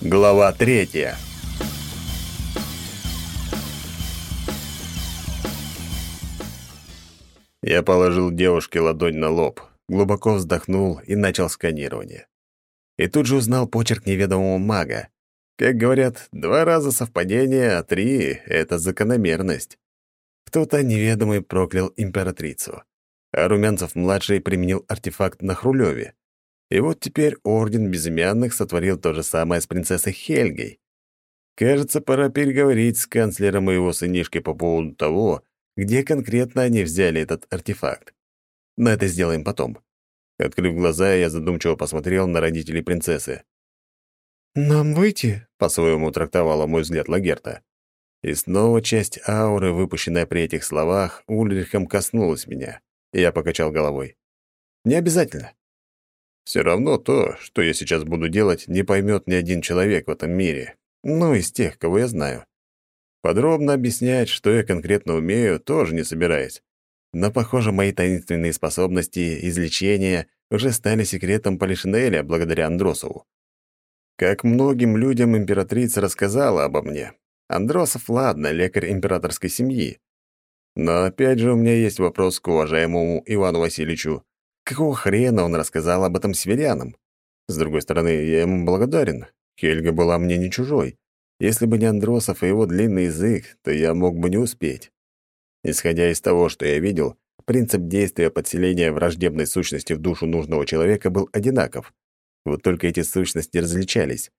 Глава третья. Я положил девушке ладонь на лоб, глубоко вздохнул и начал сканирование. И тут же узнал почерк неведомого мага. Как говорят, два раза совпадение, а три — это закономерность. Кто-то неведомый проклял императрицу, а Румянцев-младший применил артефакт на Хрулеве. И вот теперь Орден Безымянных сотворил то же самое с принцессой Хельгой. Кажется, пора переговорить с канцлером и его сынишкой по поводу того, где конкретно они взяли этот артефакт. Но это сделаем потом. Открыв глаза, я задумчиво посмотрел на родителей принцессы. «Нам выйти?» — по-своему трактовала мой взгляд Лагерта. И снова часть ауры, выпущенная при этих словах, Ульрихом коснулась меня. Я покачал головой. «Не обязательно. Все равно то, что я сейчас буду делать, не поймет ни один человек в этом мире. Ну, из тех, кого я знаю. Подробно объяснять, что я конкретно умею, тоже не собираюсь. Но, похоже, мои таинственные способности излечения уже стали секретом Полишинеля благодаря Андросову. Как многим людям императрица рассказала обо мне. Андросов, ладно, лекарь императорской семьи. Но опять же у меня есть вопрос к уважаемому Ивану Васильевичу. Какого хрена он рассказал об этом северянам? С другой стороны, я ему благодарен. Хельга была мне не чужой. Если бы не Андросов и его длинный язык, то я мог бы не успеть. Исходя из того, что я видел, принцип действия подселения враждебной сущности в душу нужного человека был одинаков. Вот только эти сущности различались.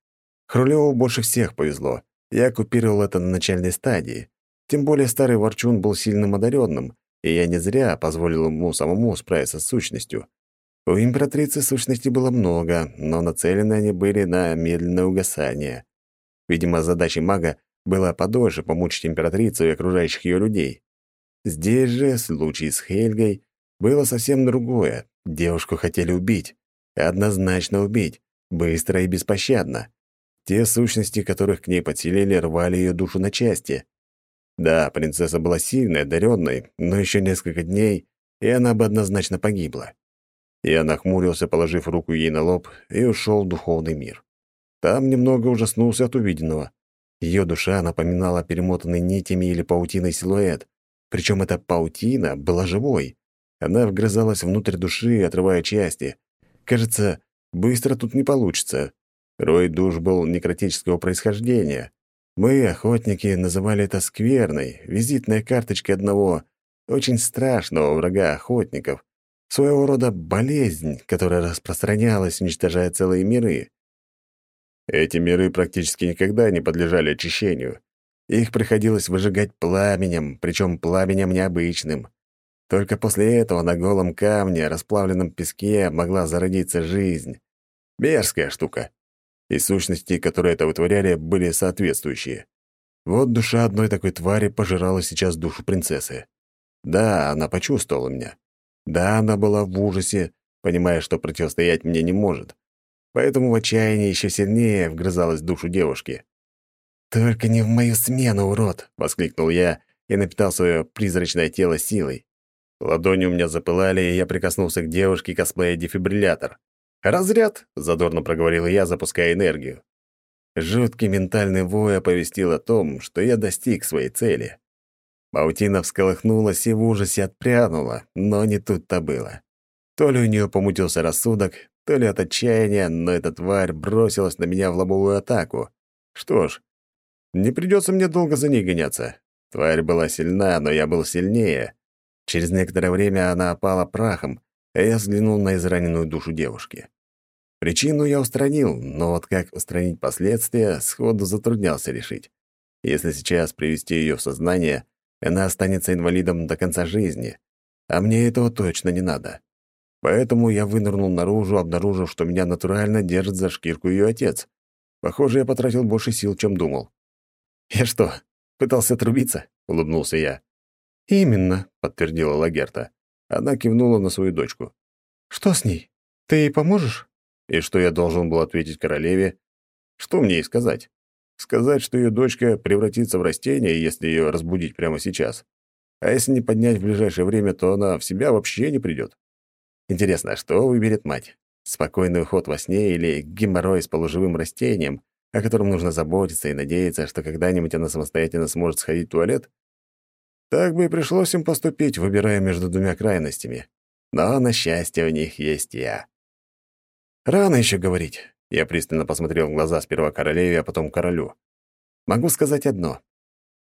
Хрулеву больше всех повезло. Я купировал это на начальной стадии. Тем более старый ворчун был сильным одаренным, и я не зря позволил ему самому справиться с сущностью. У императрицы сущностей было много, но нацелены они были на медленное угасание. Видимо, задачей мага было подольше помучить императрицу и окружающих ее людей. Здесь же, случай с Хельгой, было совсем другое. Девушку хотели убить. Однозначно убить. Быстро и беспощадно. Те сущности, которых к ней подселили, рвали ее душу на части. Да, принцесса была сильной, одаренной, но еще несколько дней, и она бы однозначно погибла. Я нахмурился, положив руку ей на лоб, и ушел в духовный мир. Там немного ужаснулся от увиденного. Ее душа напоминала перемотанный нитями или паутиной силуэт. Причем эта паутина была живой. Она вгрызалась внутрь души, отрывая части. Кажется, быстро тут не получится. Рой душ был некротического происхождения. Мы, охотники, называли это скверной, визитной карточкой одного очень страшного врага охотников, своего рода болезнь, которая распространялась, уничтожая целые миры. Эти миры практически никогда не подлежали очищению. Их приходилось выжигать пламенем, причем пламенем необычным. Только после этого на голом камне, расплавленном песке, могла зародиться жизнь. Мерзкая штука и сущности, которые это вытворяли, были соответствующие. Вот душа одной такой твари пожирала сейчас душу принцессы. Да, она почувствовала меня. Да, она была в ужасе, понимая, что противостоять мне не может. Поэтому в отчаянии еще сильнее вгрызалась душу девушки. «Только не в мою смену, урод!» — воскликнул я и напитал свое призрачное тело силой. Ладони у меня запылали, и я прикоснулся к девушке косплея дефибриллятор. «Разряд!» — задорно проговорил я, запуская энергию. Жуткий ментальный вой оповестил о том, что я достиг своей цели. Паутина всколыхнулась и в ужасе отпрянула, но не тут-то было. То ли у нее помутился рассудок, то ли от отчаяния, но эта тварь бросилась на меня в лобовую атаку. Что ж, не придется мне долго за ней гоняться. Тварь была сильна, но я был сильнее. Через некоторое время она опала прахом, а я взглянул на израненную душу девушки. Причину я устранил, но вот как устранить последствия, сходу затруднялся решить. Если сейчас привести ее в сознание, она останется инвалидом до конца жизни, а мне этого точно не надо. Поэтому я вынырнул наружу, обнаружив, что меня натурально держит за шкирку ее отец. Похоже, я потратил больше сил, чем думал. «Я что, пытался отрубиться?» — улыбнулся я. «Именно», — подтвердила Лагерта. Она кивнула на свою дочку. «Что с ней? Ты ей поможешь?» И что я должен был ответить королеве? Что мне ей сказать? Сказать, что ее дочка превратится в растение, если ее разбудить прямо сейчас. А если не поднять в ближайшее время, то она в себя вообще не придет. Интересно, а что выберет мать? Спокойный уход во сне или геморрой с полуживым растением, о котором нужно заботиться и надеяться, что когда-нибудь она самостоятельно сможет сходить в туалет? Так бы и пришлось им поступить, выбирая между двумя крайностями. Но, на счастье, у них есть я. Рано еще говорить. Я пристально посмотрел в глаза сперва королеве, а потом королю. Могу сказать одно.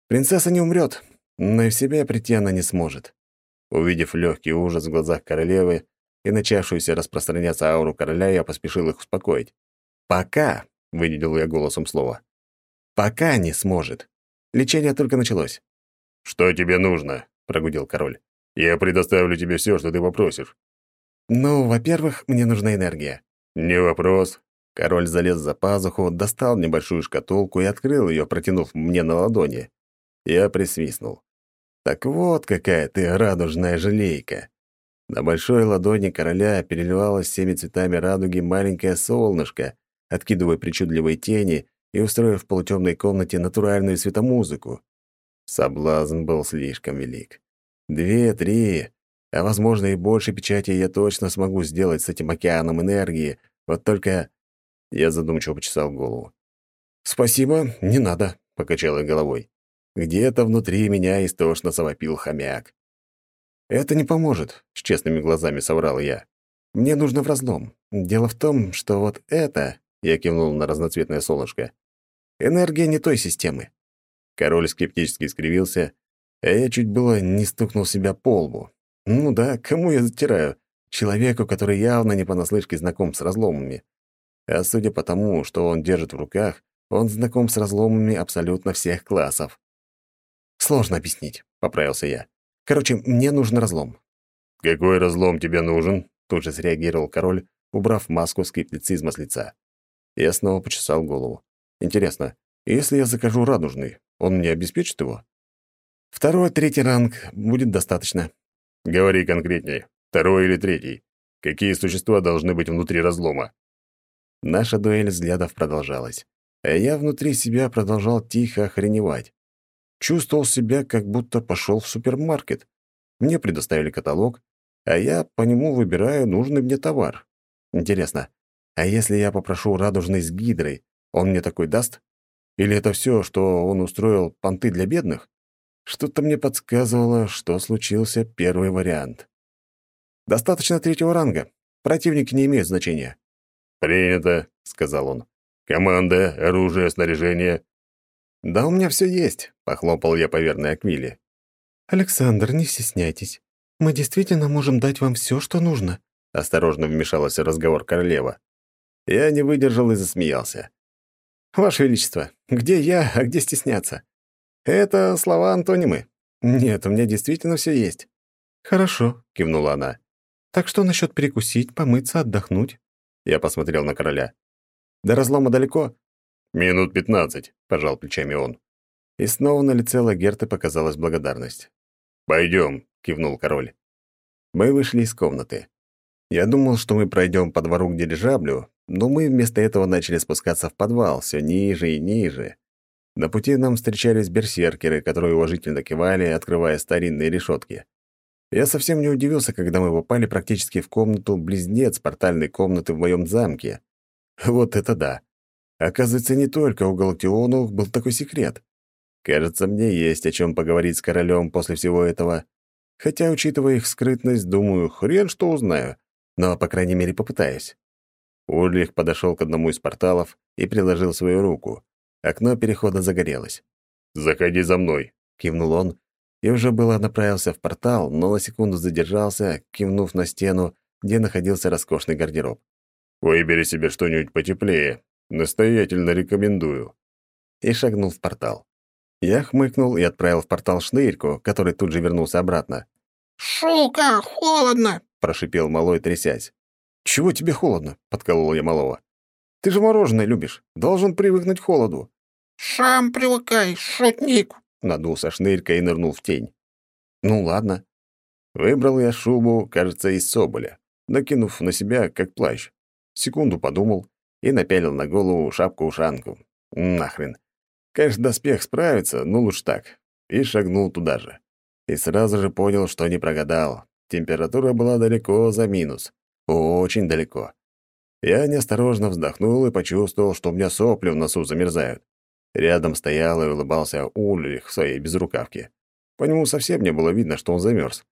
Принцесса не умрет, но и в себя прийти она не сможет. Увидев легкий ужас в глазах королевы и начавшуюся распространяться ауру короля, я поспешил их успокоить. «Пока», — выделил я голосом слово, — «пока не сможет. Лечение только началось». «Что тебе нужно?» — прогудел король. «Я предоставлю тебе все, что ты попросишь». «Ну, во-первых, мне нужна энергия». «Не вопрос». Король залез за пазуху, достал небольшую шкатулку и открыл ее, протянув мне на ладони. Я присвистнул. «Так вот какая ты радужная желейка». На большой ладони короля переливалось всеми цветами радуги маленькое солнышко, откидывая причудливые тени и устроив в полутемной комнате натуральную светомузыку. Соблазн был слишком велик. Две, три, а, возможно, и больше печати я точно смогу сделать с этим океаном энергии, вот только... Я задумчиво почесал голову. «Спасибо, не надо», — покачал я головой. Где-то внутри меня истошно завопил хомяк. «Это не поможет», — с честными глазами соврал я. «Мне нужно в разлом. Дело в том, что вот это...» — я кивнул на разноцветное солнышко. «Энергия не той системы. Король скептически скривился, а я чуть было не стукнул себя по лбу. Ну да, кому я затираю? Человеку, который явно не понаслышке знаком с разломами. А судя по тому, что он держит в руках, он знаком с разломами абсолютно всех классов. «Сложно объяснить», — поправился я. «Короче, мне нужен разлом». «Какой разлом тебе нужен?» — тут же среагировал король, убрав маску скептицизма с лица. Я снова почесал голову. «Интересно, если я закажу радужный, он мне обеспечит его? Второй, третий ранг будет достаточно. Говори конкретнее. Второй или третий? Какие существа должны быть внутри разлома? Наша дуэль взглядов продолжалась, а я внутри себя продолжал тихо охреневать. Чувствовал себя, как будто пошел в супермаркет. Мне предоставили каталог, а я по нему выбираю нужный мне товар. Интересно, а если я попрошу радужный с гидрой, он мне такой даст? Или это все, что он устроил понты для бедных? Что-то мне подсказывало, что случился первый вариант. Достаточно третьего ранга. Противники не имеют значения. «Принято», — сказал он. «Команда, оружие, снаряжение». «Да у меня все есть», — похлопал я по верной Аквиле. «Александр, не стесняйтесь. Мы действительно можем дать вам все, что нужно», — осторожно вмешалась в разговор королева. Я не выдержал и засмеялся. «Ваше Величество, где я, а где стесняться? Это слова-антонимы. Нет, у меня действительно все есть». «Хорошо», — кивнула она. «Так что насчет перекусить, помыться, отдохнуть?» Я посмотрел на короля. «До разлома далеко?» «Минут пятнадцать», — пожал плечами он. И снова на лице Лагерты показалась благодарность. «Пойдем», — кивнул король. Мы вышли из комнаты. Я думал, что мы пройдем по двору к дирижаблю, но мы вместо этого начали спускаться в подвал, все ниже и ниже. На пути нам встречались берсеркеры, которые уважительно кивали, открывая старинные решетки. Я совсем не удивился, когда мы попали практически в комнату-близнец портальной комнаты в моем замке. Вот это да! Оказывается, не только у Галактионовых был такой секрет. Кажется, мне есть о чем поговорить с королем после всего этого. Хотя, учитывая их скрытность, думаю, хрен что узнаю, но, по крайней мере, попытаюсь. Ульрих подошел к одному из порталов и приложил свою руку. Окно перехода загорелось. «Заходи за мной», — кивнул он, и уже было направился в портал, но на секунду задержался, кивнув на стену, где находился роскошный гардероб. «Выбери себе что-нибудь потеплее. Настоятельно рекомендую». И шагнул в портал. Я хмыкнул и отправил в портал шнырьку, который тут же вернулся обратно. «Шука, холодно!» — прошипел малой, трясясь. «Чего тебе холодно?» — подколол я малого. «Ты же мороженое любишь. Должен привыкнуть к холоду». «Сам привыкай, шутник!» — надулся шнырька и нырнул в тень. «Ну, ладно». Выбрал я шубу, кажется, из соболя, накинув на себя, как плащ. Секунду подумал и напялил на голову шапку-ушанку. Нахрен. Конечно, доспех справится, но лучше так. И шагнул туда же. И сразу же понял, что не прогадал. Температура была далеко за минус. Очень далеко. Я неосторожно вздохнул и почувствовал, что у меня сопли в носу замерзают. Рядом стоял и улыбался Ульрих в своей безрукавке. По нему совсем не было видно, что он замерз.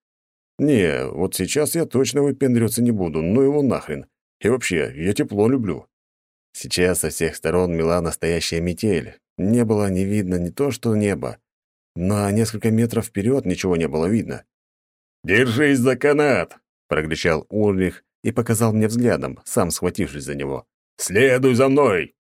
Не, вот сейчас я точно выпендриваться не буду, ну его нахрен. И вообще, я тепло люблю. Сейчас со всех сторон мела настоящая метель. Не было не видно не то что небо, но несколько метров вперед ничего не было видно. «Держись за канат!» — прогречал Ульрих и показал мне взглядом, сам схватившись за него. «Следуй за мной!»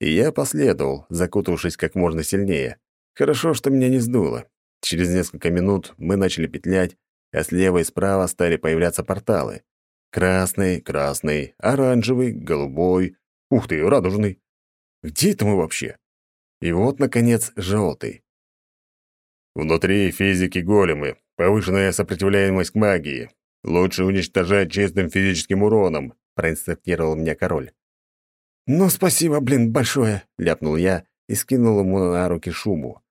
И я последовал, закутавшись как можно сильнее. Хорошо, что меня не сдуло. Через несколько минут мы начали петлять, а слева и справа стали появляться порталы. Красный, красный, оранжевый, голубой. Ух ты, радужный. Где это мы вообще? И вот, наконец, желтый. Внутри физики големы, повышенная сопротивляемость к магии. Лучше уничтожать чистым физическим уроном, проинструктировал меня король. «Ну, спасибо, блин, большое!» — ляпнул я и скинул ему на руки шубу.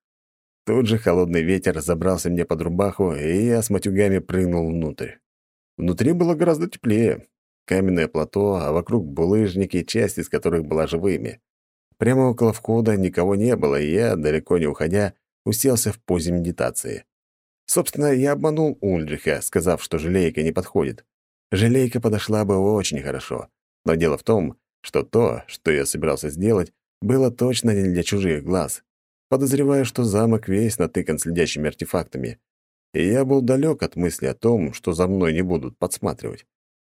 Тут же холодный ветер забрался мне под рубаху, и я с матюгами прыгнул внутрь. Внутри было гораздо теплее. Каменное плато, а вокруг булыжники, часть из которых была живыми. Прямо около входа никого не было, и я, далеко не уходя, уселся в позе медитации. Собственно, я обманул Ульдриха, сказав, что желейка не подходит. Желейка подошла бы очень хорошо. Но дело в том, что то, что я собирался сделать, было точно не для чужих глаз. Подозреваю, что замок весь натыкан следящими артефактами. И я был далек от мысли о том, что за мной не будут подсматривать.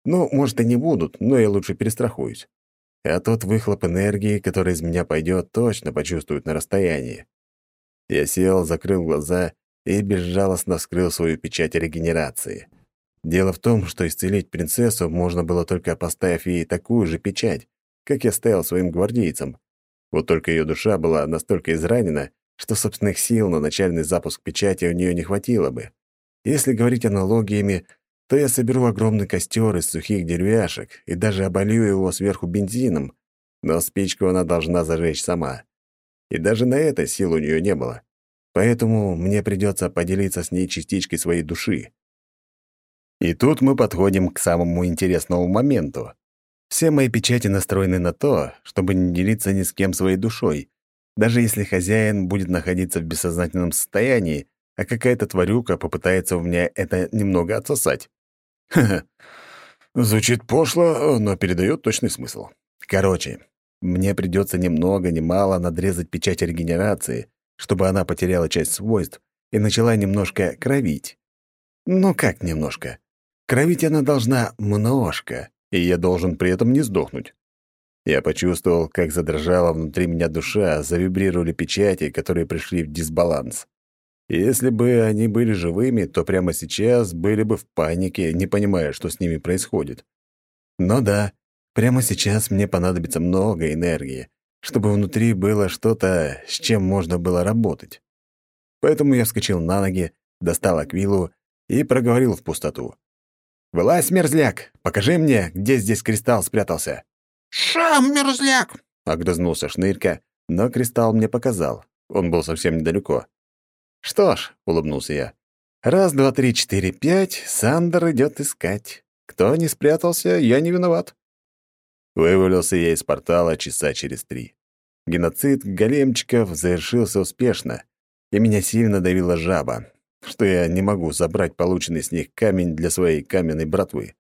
Ну, может, и не будут, но я лучше перестрахуюсь. А тот выхлоп энергии, который из меня пойдет, точно почувствуют на расстоянии. Я сел, закрыл глаза и безжалостно вскрыл свою печать регенерации. Дело в том, что исцелить принцессу можно было только поставив ей такую же печать, как я ставил своим гвардейцам. Вот только ее душа была настолько изранена, что собственных сил на начальный запуск печати у нее не хватило бы. Если говорить аналогиями, то я соберу огромный костер из сухих деревяшек и даже оболью его сверху бензином, но спичку она должна зажечь сама. И даже на это сил у нее не было. Поэтому мне придется поделиться с ней частичкой своей души. И тут мы подходим к самому интересному моменту. Все мои печати настроены на то, чтобы не делиться ни с кем своей душой, даже если хозяин будет находиться в бессознательном состоянии, а какая-то тварюка попытается у меня это немного отсосать. Ха-ха. Звучит пошло, но передает точный смысл. Короче, мне придется ни много ни мало надрезать печать регенерации, чтобы она потеряла часть свойств и начала немножко кровить. Ну как немножко? Кровить она должна множко и я должен при этом не сдохнуть. Я почувствовал, как задрожала внутри меня душа, завибрировали печати, которые пришли в дисбаланс. Если бы они были живыми, то прямо сейчас были бы в панике, не понимая, что с ними происходит. Но да, прямо сейчас мне понадобится много энергии, чтобы внутри было что-то, с чем можно было работать. Поэтому я вскочил на ноги, достал аквилу и проговорил в пустоту. «Вылазь, мерзляк! Покажи мне, где здесь кристалл спрятался!» «Шам, мерзляк!» — огрызнулся Шнырька, но кристалл мне показал. Он был совсем недалеко. «Что ж», — улыбнулся я, — «раз, два, три, четыре, пять, Сандер идет искать. Кто не спрятался, я не виноват». Вывалился я из портала часа через три. Геноцид големчиков завершился успешно, и меня сильно давила жаба, что я не могу забрать полученный с них камень для своей каменной братвы.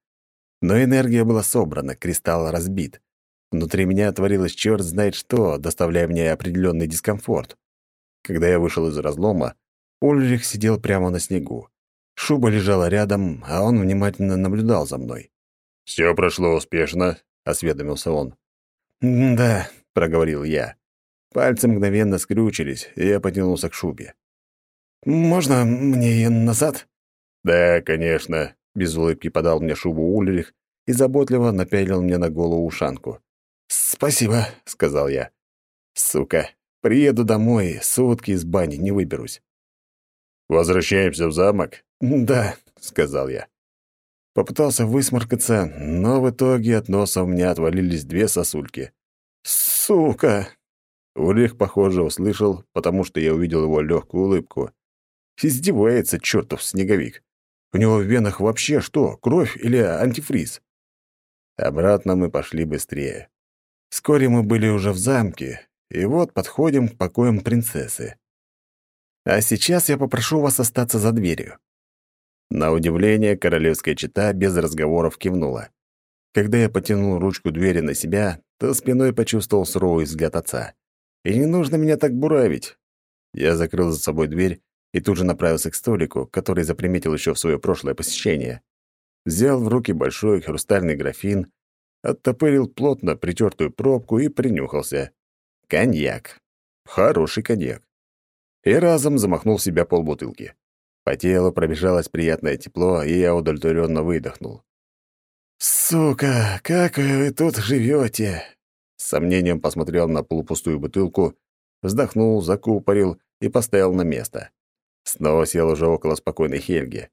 Но энергия была собрана, кристалл разбит. Внутри меня творилось черт знает что, доставляя мне определенный дискомфорт. Когда я вышел из разлома, Ульрих сидел прямо на снегу. Шуба лежала рядом, а он внимательно наблюдал за мной. «Все прошло успешно», — осведомился он. «Да», — проговорил я. Пальцы мгновенно скрючились, и я потянулся к шубе. «Можно мне ее назад?» «Да, конечно», — без улыбки подал мне шубу Ульрих и заботливо напялил мне на голову ушанку. «Спасибо», — сказал я. «Сука, приеду домой, сутки из бани не выберусь». «Возвращаемся в замок?» «Да», — сказал я. Попытался высморкаться, но в итоге от носа у меня отвалились две сосульки. «Сука!» Ульрих, похоже, услышал, потому что я увидел его легкую улыбку. Издевается чертов снеговик. У него в венах вообще что, кровь или антифриз? Обратно мы пошли быстрее. Вскоре мы были уже в замке, и вот подходим к покоям принцессы. А сейчас я попрошу вас остаться за дверью. На удивление королевская чита без разговоров кивнула. Когда я потянул ручку двери на себя, то спиной почувствовал суровый взгляд отца. И не нужно меня так буравить. Я закрыл за собой дверь и тут же направился к столику, который заприметил еще в свое прошлое посещение. Взял в руки большой хрустальный графин, оттопырил плотно притертую пробку и принюхался. Коньяк. Хороший коньяк. И разом замахнул себя полбутылки. По телу пробежалось приятное тепло, и я удовлетворенно выдохнул. «Сука, как вы тут живете? С сомнением посмотрел на полупустую бутылку, вздохнул, закупорил и поставил на место. Снова сел уже около спокойной Хельги.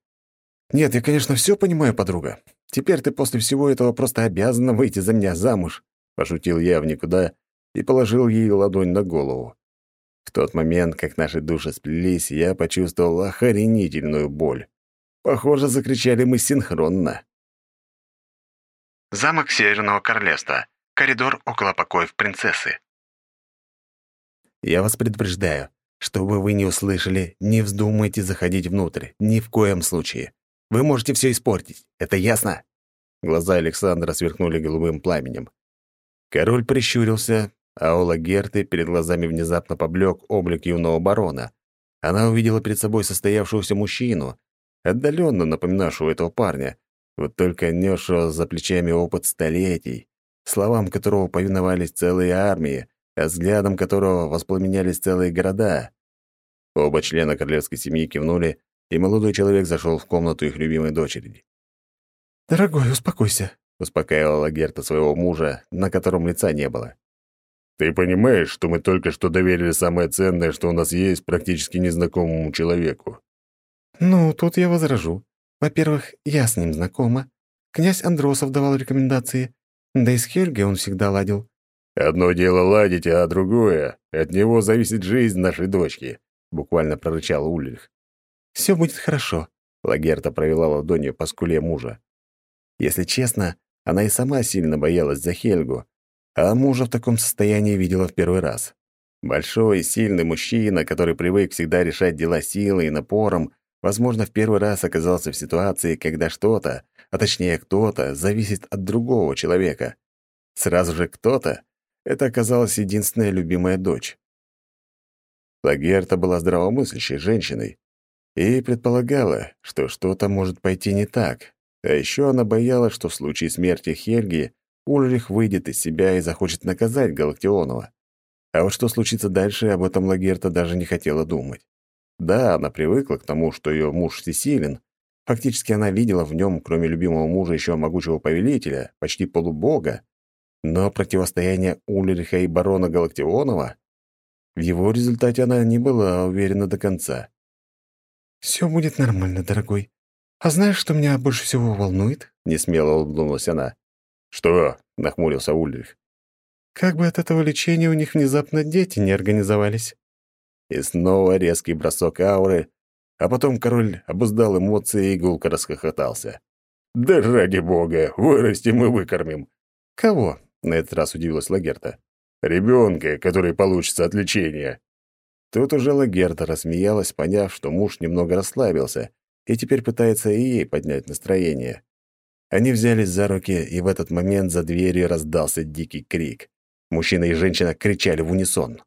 «Нет, я, конечно, все понимаю, подруга. Теперь ты после всего этого просто обязана выйти за меня замуж», — пошутил я в никуда и положил ей ладонь на голову. В тот момент, как наши души сплелись, я почувствовал охренительную боль. Похоже, закричали мы синхронно. Замок Северного Королевства. Коридор около покоев принцессы. Я вас предупреждаю, чтобы вы не услышали, не вздумайте заходить внутрь, ни в коем случае. Вы можете все испортить, это ясно?» Глаза Александра сверкнули голубым пламенем. Король прищурился, а у Лагерты перед глазами внезапно поблек облик юного барона. Она увидела перед собой состоявшегося мужчину, отдаленно напоминавшего этого парня, вот только несшего за плечами опыт столетий, словам которого повиновались целые армии, а взглядом которого воспламенялись целые города. Оба члена королевской семьи кивнули, и молодой человек зашел в комнату их любимой дочери. «Дорогой, успокойся», — успокаивала Герта своего мужа, на котором лица не было. «Ты понимаешь, что мы только что доверили самое ценное, что у нас есть, практически незнакомому человеку?» «Ну, тут я возражу. Во-первых, я с ним знакома. Князь Андросов давал рекомендации. Да и с Хельги он всегда ладил». «Одно дело ладить, а другое — от него зависит жизнь нашей дочки», — буквально прорычал Ульрих. «Все будет хорошо», — Лагерта провела ладонью по скуле мужа. Если честно, она и сама сильно боялась за Хельгу, а мужа в таком состоянии видела в первый раз. Большой, сильный мужчина, который привык всегда решать дела силой и напором, Возможно, в первый раз оказался в ситуации, когда что-то, а точнее кто-то, зависит от другого человека. Сразу же кто-то — это оказалась единственная любимая дочь. Лагерта была здравомыслящей женщиной и предполагала, что что-то может пойти не так. А еще она боялась, что в случае смерти Хельги Ульрих выйдет из себя и захочет наказать Галактионова. А вот что случится дальше, об этом Лагерта даже не хотела думать. Да, она привыкла к тому, что ее муж всесилен. Фактически она видела в нем, кроме любимого мужа, еще могучего повелителя, почти полубога. Но противостояние Ульриха и барона Галактионова... В его результате она не была уверена до конца. «Все будет нормально, дорогой. А знаешь, что меня больше всего волнует?» — несмело улыбнулась она. «Что?» — нахмурился Ульрих. «Как бы от этого лечения у них внезапно дети не организовались». И снова резкий бросок ауры, а потом король обуздал эмоции и гулко расхохотался. «Да ради бога, вырастим и выкормим!» «Кого?» — на этот раз удивилась Лагерта. «Ребенка, который получится от лечения». Тут уже Лагерта рассмеялась, поняв, что муж немного расслабился и теперь пытается и ей поднять настроение. Они взялись за руки, и в этот момент за дверью раздался дикий крик. Мужчина и женщина кричали в унисон.